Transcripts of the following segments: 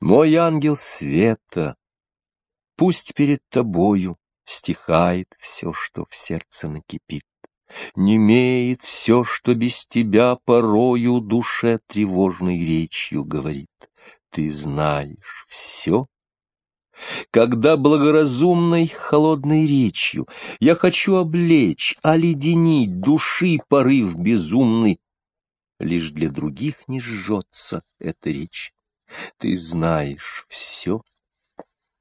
Мой ангел света, пусть перед тобою стихает все, что в сердце накипит. Немеет все, что без тебя порою душе тревожной речью говорит. Ты знаешь все. Когда благоразумной холодной речью я хочу облечь, оледенить души порыв безумный, лишь для других не жжется эта речь. Ты знаешь все.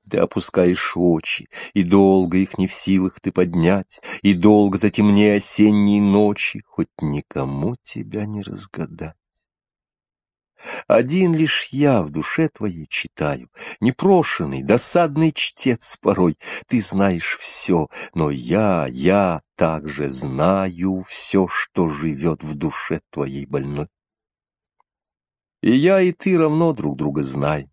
Ты опускаешь очи, и долго их не в силах ты поднять, и долго-то темнее осенней ночи, хоть никому тебя не разгадать. Один лишь я в душе твоей читаю, непрошенный, досадный чтец порой. Ты знаешь все, но я, я также знаю все, что живет в душе твоей больной. И я, и ты равно друг друга знаем,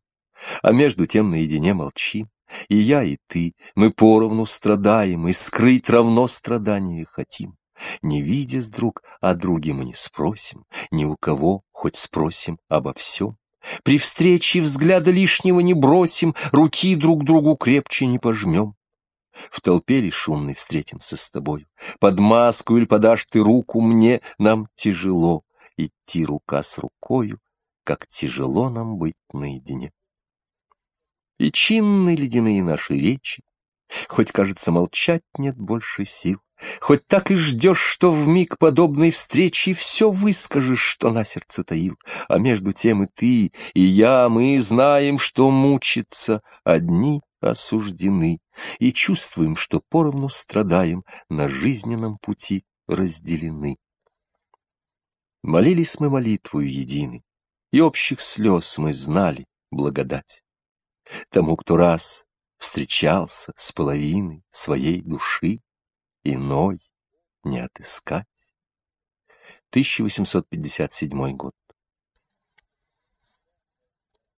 а между тем наедине молчим. И я, и ты, мы поровну страдаем, и скрыть равно страдания хотим. Не видя с друг о друге мы не спросим, ни у кого хоть спросим обо всем. При встрече взгляда лишнего не бросим, руки друг другу крепче не пожмем. В толпе ли шумной встретимся с тобою, под маску или подашь ты руку мне, нам тяжело идти рука с рукою, как тяжело нам быть наедине. И чинны ледяные наши речи, хоть, кажется, молчать нет больше сил, хоть так и ждешь, что в миг подобной встречи все выскажешь, что на сердце таил, а между тем и ты, и я, мы знаем, что мучиться одни осуждены, и чувствуем, что поровну страдаем, на жизненном пути разделены. Молились мы молитву единой, и общих слез мы знали благодать. Тому, кто раз встречался с половиной своей души, иной не отыскать. 1857 год.